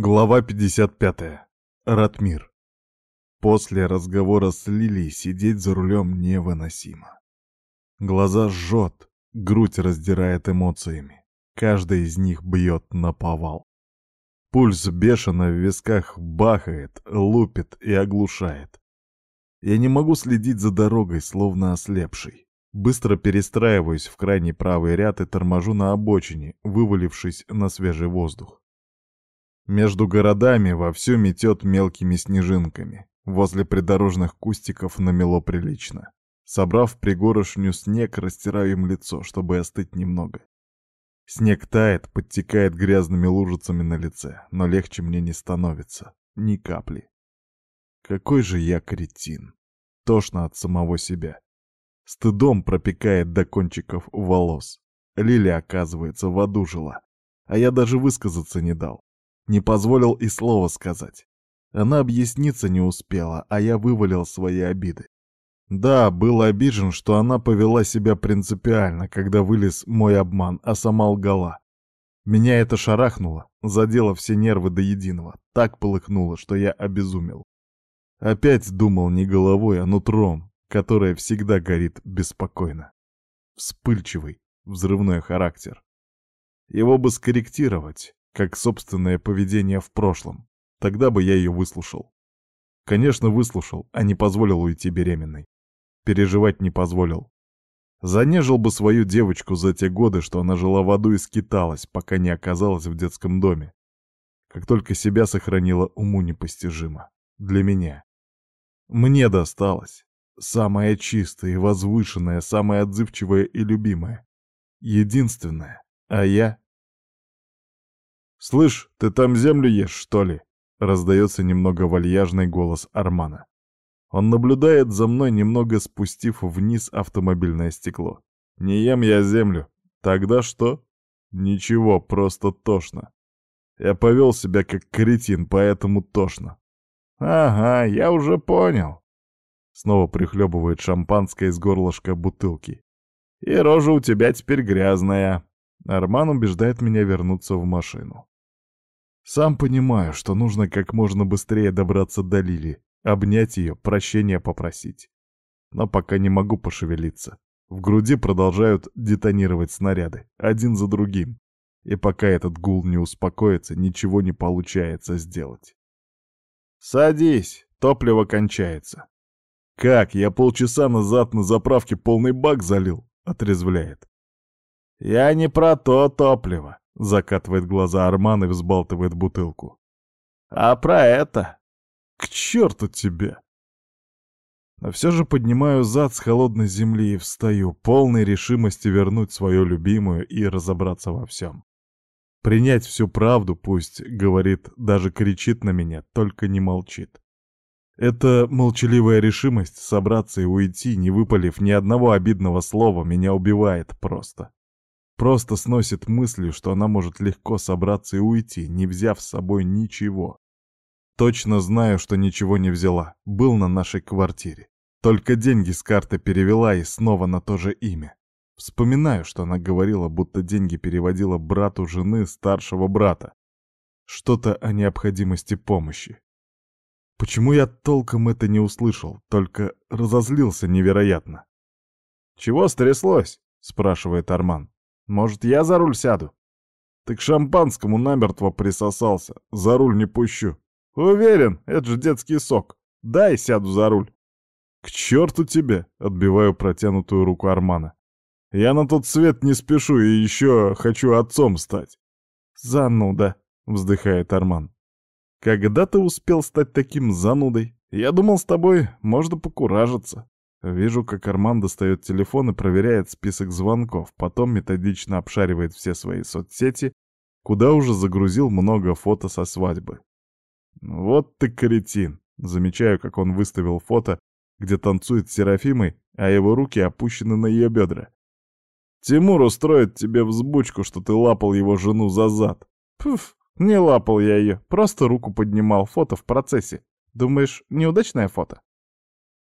Глава 55. Ратмир. После разговора с Лили сидеть за рулем невыносимо. Глаза жжет, грудь раздирает эмоциями. Каждая из них бьет на повал. Пульс бешено в висках бахает, лупит и оглушает. Я не могу следить за дорогой, словно ослепший. Быстро перестраиваюсь в крайний правый ряд и торможу на обочине, вывалившись на свежий воздух. Между городами вовсю метет мелкими снежинками. Возле придорожных кустиков намело прилично. Собрав пригорошню снег, растираю им лицо, чтобы остыть немного. Снег тает, подтекает грязными лужицами на лице, но легче мне не становится. Ни капли. Какой же я кретин. Тошно от самого себя. Стыдом пропекает до кончиков волос. Лиля, оказывается, в аду жила. А я даже высказаться не дал не позволил и слова сказать. Она объясниться не успела, а я вывалил свои обиды. Да, был обижен, что она повела себя принципиально, когда вылез мой обман, а сама лгала. Меня это шарахнуло, задело все нервы до единого, так полыхнуло, что я обезумел. Опять думал не головой, а нутром, которое всегда горит беспокойно. Вспыльчивый, взрывной характер. Его бы скорректировать, как собственное поведение в прошлом. Тогда бы я ее выслушал. Конечно, выслушал, а не позволил уйти беременной. Переживать не позволил. Занежил бы свою девочку за те годы, что она жила в аду и скиталась, пока не оказалась в детском доме. Как только себя сохранила, уму непостижимо. Для меня. Мне досталось. Самое чистое и возвышенное, самое отзывчивое и любимое. Единственное. А я «Слышь, ты там землю ешь, что ли?» — раздается немного вальяжный голос Армана. Он наблюдает за мной, немного спустив вниз автомобильное стекло. «Не ем я землю. Тогда что?» «Ничего, просто тошно. Я повел себя как кретин, поэтому тошно». «Ага, я уже понял». Снова прихлебывает шампанское из горлышка бутылки. «И рожа у тебя теперь грязная». Арман убеждает меня вернуться в машину. Сам понимаю, что нужно как можно быстрее добраться до Лили, обнять ее, прощения попросить. Но пока не могу пошевелиться. В груди продолжают детонировать снаряды, один за другим. И пока этот гул не успокоится, ничего не получается сделать. «Садись, топливо кончается». «Как? Я полчаса назад на заправке полный бак залил», — отрезвляет. «Я не про то топливо. Закатывает глаза Арман и взбалтывает бутылку. «А про это? К черту тебе!» Но все же поднимаю зад с холодной земли и встаю, полной решимости вернуть свою любимую и разобраться во всем. Принять всю правду, пусть, говорит, даже кричит на меня, только не молчит. Эта молчаливая решимость собраться и уйти, не выпалив ни одного обидного слова, меня убивает просто. Просто сносит мыслью, что она может легко собраться и уйти, не взяв с собой ничего. Точно знаю, что ничего не взяла. Был на нашей квартире. Только деньги с карты перевела и снова на то же имя. Вспоминаю, что она говорила, будто деньги переводила брату жены старшего брата. Что-то о необходимости помощи. Почему я толком это не услышал, только разозлился невероятно. «Чего стряслось?» — спрашивает Арман. Может, я за руль сяду? Ты к шампанскому намертво присосался. За руль не пущу. Уверен, это же детский сок. Дай сяду за руль. К черту тебе, отбиваю протянутую руку Армана. Я на тот свет не спешу и еще хочу отцом стать. Зануда, вздыхает Арман. Когда ты успел стать таким занудой? Я думал, с тобой можно покуражиться. Вижу, как Арман достает телефон и проверяет список звонков, потом методично обшаривает все свои соцсети, куда уже загрузил много фото со свадьбы. «Вот ты кретин!» Замечаю, как он выставил фото, где танцует с Серафимой, а его руки опущены на ее бедра. «Тимур устроит тебе взбучку, что ты лапал его жену за зад!» «Пф, не лапал я ее, просто руку поднимал, фото в процессе. Думаешь, неудачное фото?»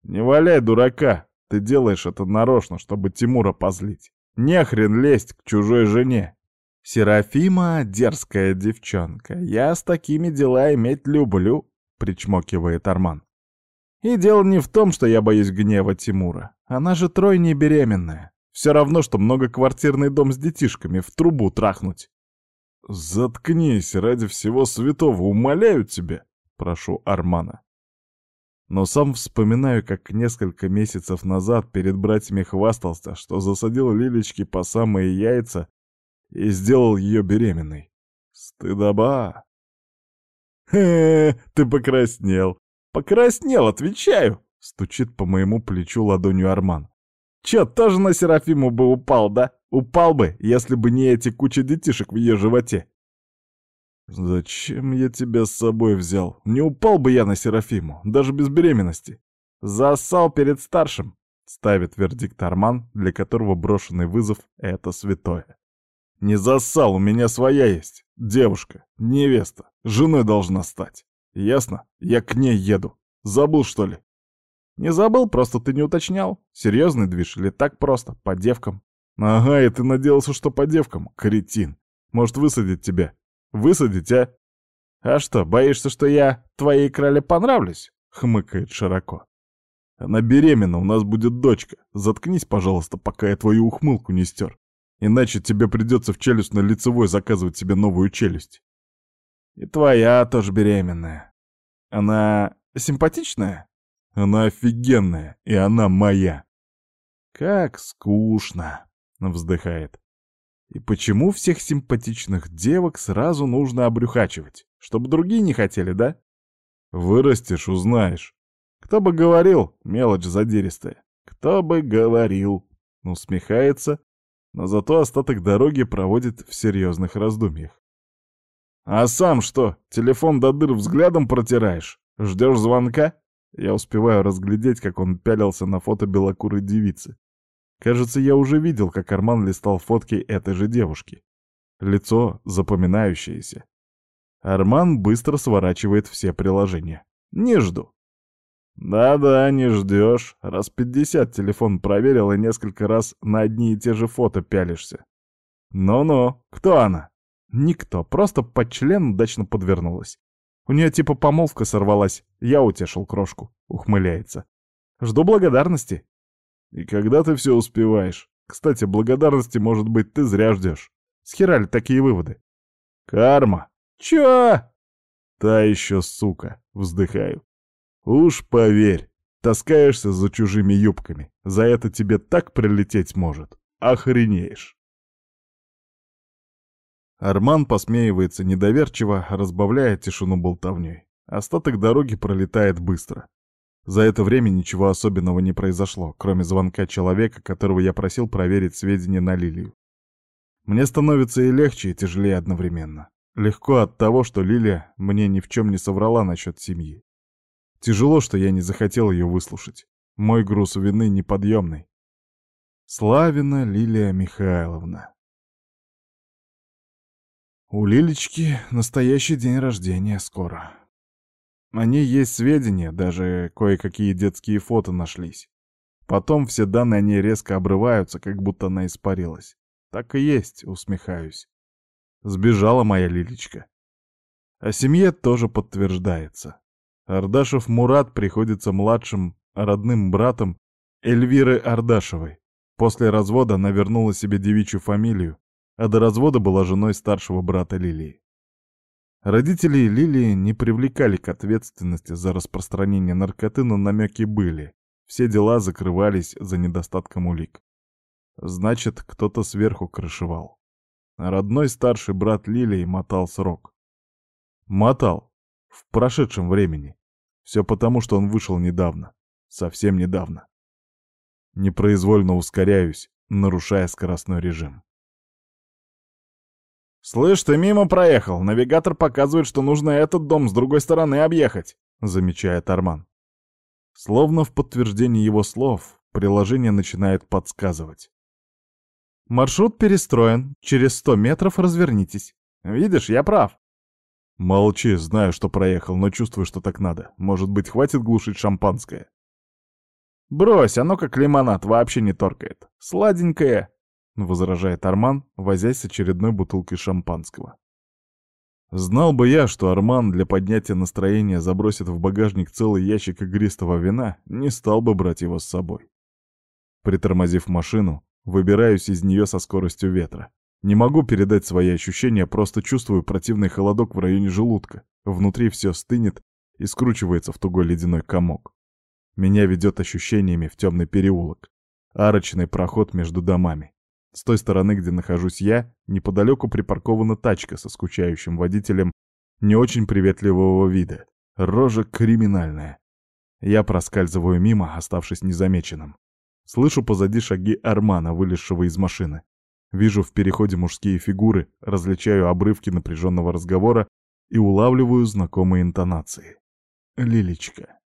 «Не валяй дурака! Ты делаешь это нарочно, чтобы Тимура позлить. Не хрен лезть к чужой жене!» «Серафима — дерзкая девчонка. Я с такими дела иметь люблю», — причмокивает Арман. «И дело не в том, что я боюсь гнева Тимура. Она же тройне беременная. Все равно, что многоквартирный дом с детишками в трубу трахнуть». «Заткнись, ради всего святого, умоляю тебя!» — прошу Армана. Но сам вспоминаю, как несколько месяцев назад перед братьями хвастался, что засадил Лилечки по самые яйца и сделал ее беременной. Стыдоба! «Хе-хе, ты покраснел! Покраснел, отвечаю!» — стучит по моему плечу ладонью Арман. «Че, тоже на Серафиму бы упал, да? Упал бы, если бы не эти куча детишек в ее животе!» «Зачем я тебя с собой взял? Не упал бы я на Серафиму, даже без беременности. Засал перед старшим!» — ставит вердикт Арман, для которого брошенный вызов — это святое. «Не засал, у меня своя есть. Девушка, невеста, женой должна стать. Ясно? Я к ней еду. Забыл, что ли?» «Не забыл, просто ты не уточнял. Серьезный движ или так просто, по девкам?» «Ага, и ты надеялся, что по девкам, кретин. Может, высадить тебя, Высадить, а? А что, боишься, что я твоей крале понравлюсь? Хмыкает широко. Она беременна, у нас будет дочка. Заткнись, пожалуйста, пока я твою ухмылку не стер. Иначе тебе придется в челюсть на лицевой заказывать себе новую челюсть. И твоя тоже беременная. Она симпатичная? Она офигенная, и она моя. Как скучно, вздыхает. И почему всех симпатичных девок сразу нужно обрюхачивать? Чтобы другие не хотели, да? Вырастешь, узнаешь. Кто бы говорил, мелочь задиристая. Кто бы говорил. Ну, усмехается, но зато остаток дороги проводит в серьезных раздумьях. А сам что, телефон до дыр взглядом протираешь? Ждешь звонка? Я успеваю разглядеть, как он пялился на фото белокурой девицы. Кажется, я уже видел, как Арман листал фотки этой же девушки. Лицо запоминающееся. Арман быстро сворачивает все приложения. Не жду. Да-да, не ждешь. Раз пятьдесят телефон проверил и несколько раз на одни и те же фото пялишься. Ну-ну, кто она? Никто, просто под член удачно подвернулась. У нее типа помолвка сорвалась, я утешил крошку, ухмыляется. Жду благодарности. И когда ты все успеваешь? Кстати, благодарности, может быть, ты зря ждешь. Схерали такие выводы. Карма. Чё? Та еще сука. Вздыхаю. Уж поверь, таскаешься за чужими юбками. За это тебе так прилететь может. Охренеешь. Арман посмеивается недоверчиво, разбавляя тишину болтовней. Остаток дороги пролетает быстро. За это время ничего особенного не произошло, кроме звонка человека, которого я просил проверить сведения на Лилию. Мне становится и легче, и тяжелее одновременно. Легко от того, что Лилия мне ни в чем не соврала насчет семьи. Тяжело, что я не захотел ее выслушать. Мой груз вины неподъемный. Славина Лилия Михайловна. У Лилечки настоящий день рождения скоро. Они есть сведения, даже кое-какие детские фото нашлись. Потом все данные о ней резко обрываются, как будто она испарилась. Так и есть, усмехаюсь. Сбежала моя Лилечка. А о семье тоже подтверждается. Ардашев Мурат приходится младшим родным братом Эльвиры Ардашевой. После развода она вернула себе девичью фамилию, а до развода была женой старшего брата Лилии. Родители Лилии не привлекали к ответственности за распространение наркоты, но намеки были. Все дела закрывались за недостатком улик. Значит, кто-то сверху крышевал. Родной старший брат Лилии мотал срок. Мотал. В прошедшем времени. Все потому, что он вышел недавно. Совсем недавно. Непроизвольно ускоряюсь, нарушая скоростной режим. «Слышь, ты мимо проехал. Навигатор показывает, что нужно этот дом с другой стороны объехать», — замечает Арман. Словно в подтверждение его слов, приложение начинает подсказывать. «Маршрут перестроен. Через сто метров развернитесь. Видишь, я прав». «Молчи, знаю, что проехал, но чувствую, что так надо. Может быть, хватит глушить шампанское?» «Брось, оно как лимонад, вообще не торкает. Сладенькое, — возражает Арман, возясь с очередной бутылкой шампанского. Знал бы я, что Арман для поднятия настроения забросит в багажник целый ящик игристого вина, не стал бы брать его с собой. Притормозив машину, выбираюсь из нее со скоростью ветра. Не могу передать свои ощущения, просто чувствую противный холодок в районе желудка. Внутри все стынет и скручивается в тугой ледяной комок. Меня ведет ощущениями в темный переулок. Арочный проход между домами. С той стороны, где нахожусь я, неподалеку припаркована тачка со скучающим водителем не очень приветливого вида. Рожа криминальная. Я проскальзываю мимо, оставшись незамеченным. Слышу позади шаги Армана, вылезшего из машины. Вижу в переходе мужские фигуры, различаю обрывки напряженного разговора и улавливаю знакомые интонации. «Лилечка,